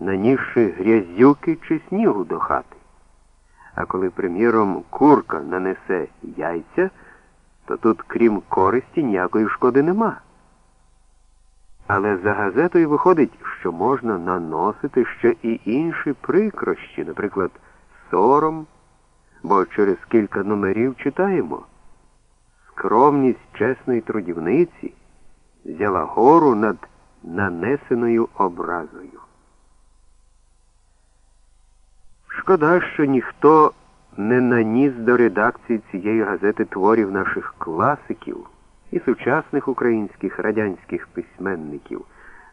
нанісши грязюки чи снігу до хати. А коли, приміром, курка нанесе яйця, то тут, крім користі, ніякої шкоди нема. Але за газетою виходить, що можна наносити ще і інші прикрощі, наприклад, сором, бо через кілька номерів читаємо. Скромність чесної трудівниці взяла гору над нанесеною образою. Шкода, що ніхто не наніс до редакції цієї газети творів наших класиків і сучасних українських радянських письменників,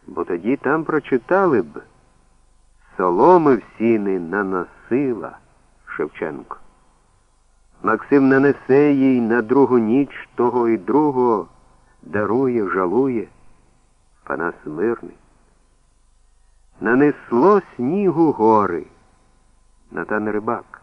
бо тоді там прочитали б Соломи в сіни наносила Шевченко. Максим нанесе їй на другу ніч того і другого, дарує, жалує, Панас мирний. Нанесло снігу гори, Натан Рибак.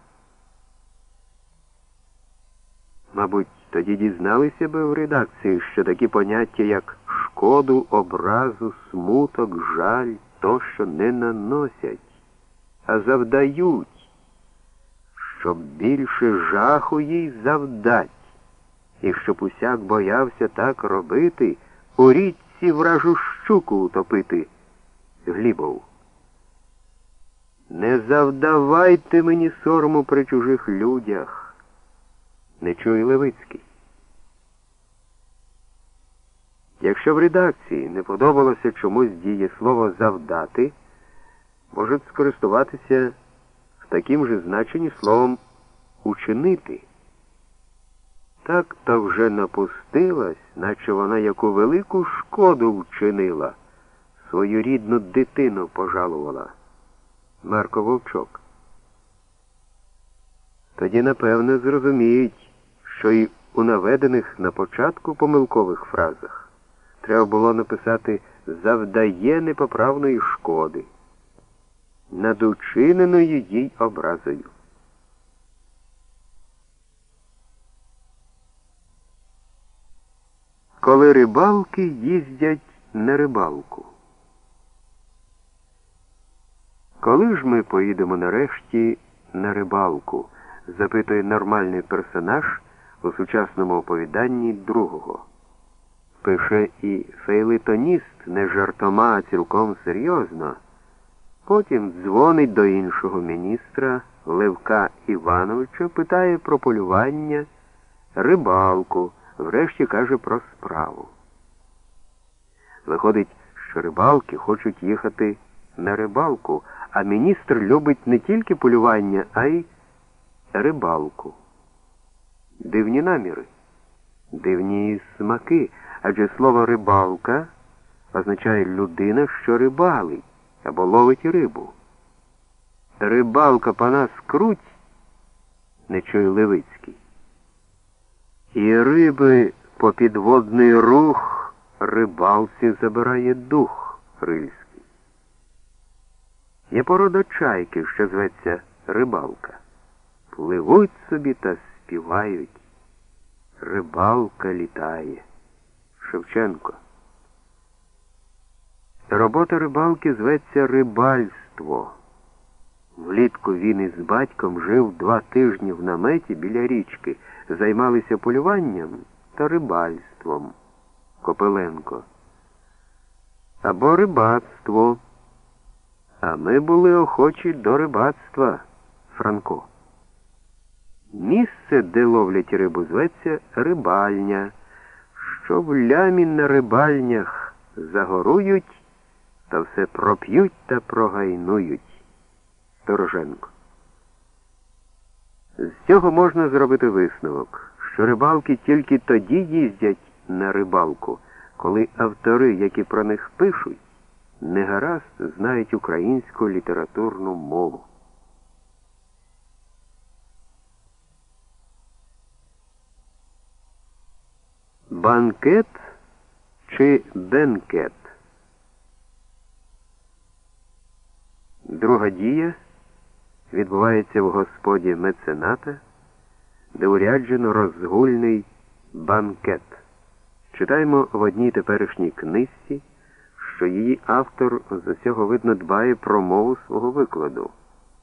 Мабуть, тоді дізналися би в редакції, що такі поняття, як шкоду, образу, смуток, жаль, тощо не наносять, а завдають, щоб більше жаху їй завдать, і щоб усяк боявся так робити, у річці вражу щуку утопити глібов. Не завдавайте мені сорому при чужих людях. Не чує Левицький. Якщо в редакції не подобалося чомусь дієслово завдати, можуть скористуватися в таким же значенні словом учинити. Так то вже напустилась, наче вона яку велику шкоду вчинила, свою рідну дитину пожалувала. Марко Вовчок. Тоді, напевне, зрозуміють, що й у наведених на початку помилкових фразах треба було написати завдає непоправної шкоди над учиненою їй образою. Коли рибалки їздять на рибалку. Коли ж ми поїдемо нарешті на рибалку? запитує нормальний персонаж у сучасному оповіданні другого. Пише і фейлетоніст не жартома, а цілком серйозно. Потім дзвонить до іншого міністра Левка Івановича, питає про полювання, рибалку, врешті каже про справу. Виходить, що рибалки хочуть їхати на рибалку, а міністр любить не тільки полювання, а й рибалку. Дивні наміри, дивні смаки, адже слово рибалка означає людина, що рибалить або ловить рибу. Рибалка пана скруть, не чує Левицький. І риби по підводний рух рибалці забирає дух рильський. Є порода чайки, що зветься рибалка. Пливуть собі та співають. Рибалка літає. Шевченко. Робота рибалки зветься рибальство. Влітку він із батьком жив два тижні в наметі біля річки, займалися полюванням та рибальством. Копеленко. Або рибацтво. А ми були охочі до рибацтва, Франко. Місце, де ловлять рибу, зветься рибальня. Що в лямі на рибальнях загорують, та все проп'ють та прогайнують. Тороженко. З цього можна зробити висновок, що рибалки тільки тоді їздять на рибалку, коли автори, які про них пишуть, не гаразд знають українську літературну мову. Банкет чи бенкет? Друга дія відбувається в господі мецената, де уряджено розгульний банкет. Читаємо в одній теперішній книжці, що її автор з усього видно дбає про мову свого викладу.